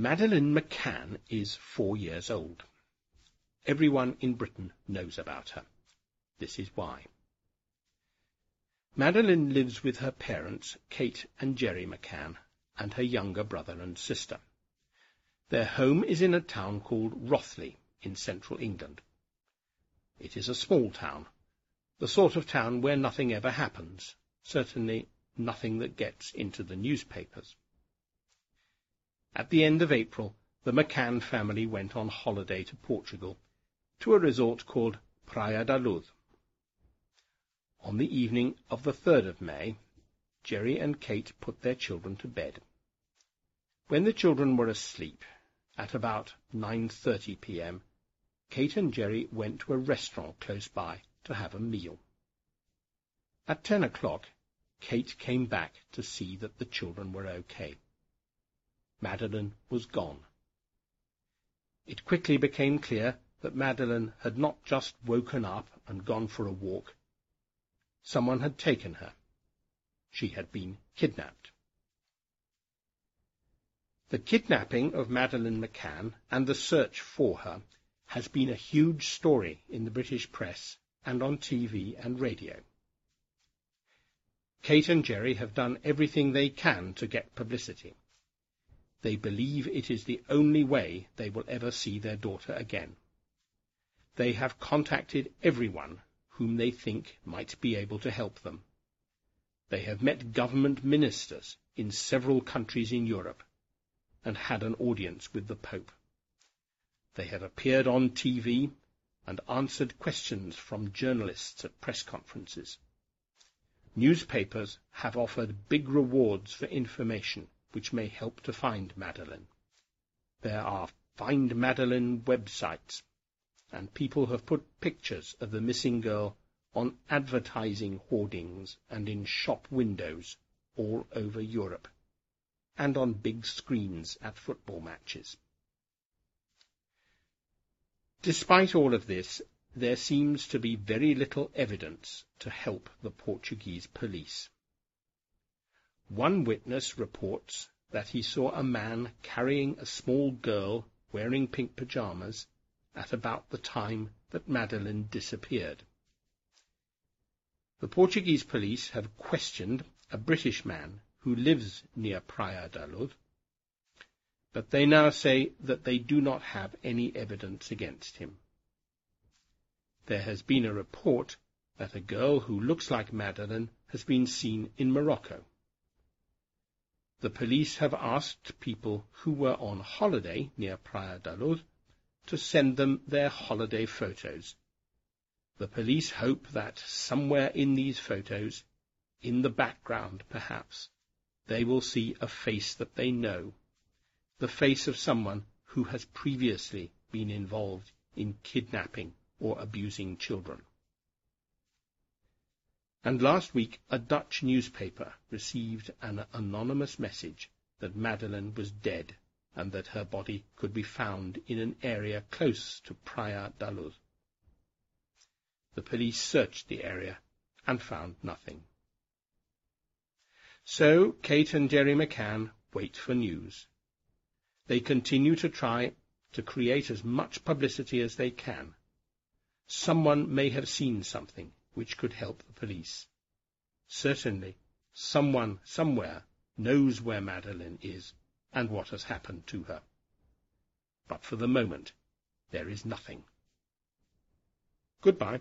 Madeleine McCann is four years old. Everyone in Britain knows about her. This is why. Madeleine lives with her parents, Kate and Gerry McCann, and her younger brother and sister. Their home is in a town called Rothley in central England. It is a small town, the sort of town where nothing ever happens, certainly nothing that gets into the newspapers. At the end of April, the McCann family went on holiday to Portugal, to a resort called Praia da Luz. On the evening of the 3rd of May, Gerry and Kate put their children to bed. When the children were asleep, at about 9.30 p.m., Kate and Gerry went to a restaurant close by to have a meal. At ten o'clock, Kate came back to see that the children were okay. Madeleine was gone. It quickly became clear that Madeleine had not just woken up and gone for a walk, Someone had taken her. She had been kidnapped. The kidnapping of Madeleine McCann and the search for her has been a huge story in the British press and on TV and radio. Kate and Gerry have done everything they can to get publicity. They believe it is the only way they will ever see their daughter again. They have contacted everyone whom they think might be able to help them. They have met government ministers in several countries in Europe and had an audience with the Pope. They have appeared on TV and answered questions from journalists at press conferences. Newspapers have offered big rewards for information which may help to find Madeleine. There are Find Madeleine websites and people have put pictures of the missing girl on advertising hoardings and in shop windows all over Europe, and on big screens at football matches. Despite all of this, there seems to be very little evidence to help the Portuguese police. One witness reports that he saw a man carrying a small girl wearing pink pyjamas at about the time that Madeleine disappeared. The Portuguese police have questioned a British man who lives near Praia da Luz, but they now say that they do not have any evidence against him. There has been a report that a girl who looks like Madeleine has been seen in Morocco. The police have asked people who were on holiday near Praia da Luz to send them their holiday photos. The police hope that somewhere in these photos, in the background perhaps, they will see a face that they know, the face of someone who has previously been involved in kidnapping or abusing children. And last week, a Dutch newspaper received an anonymous message that Madeleine was dead and that her body could be found in an area close to Praia da Luz. The police searched the area and found nothing. So Kate and Gerry McCann wait for news. They continue to try to create as much publicity as they can. Someone may have seen something which could help the police. Certainly, someone somewhere knows where Madeleine is and what has happened to her. But for the moment, there is nothing. Goodbye.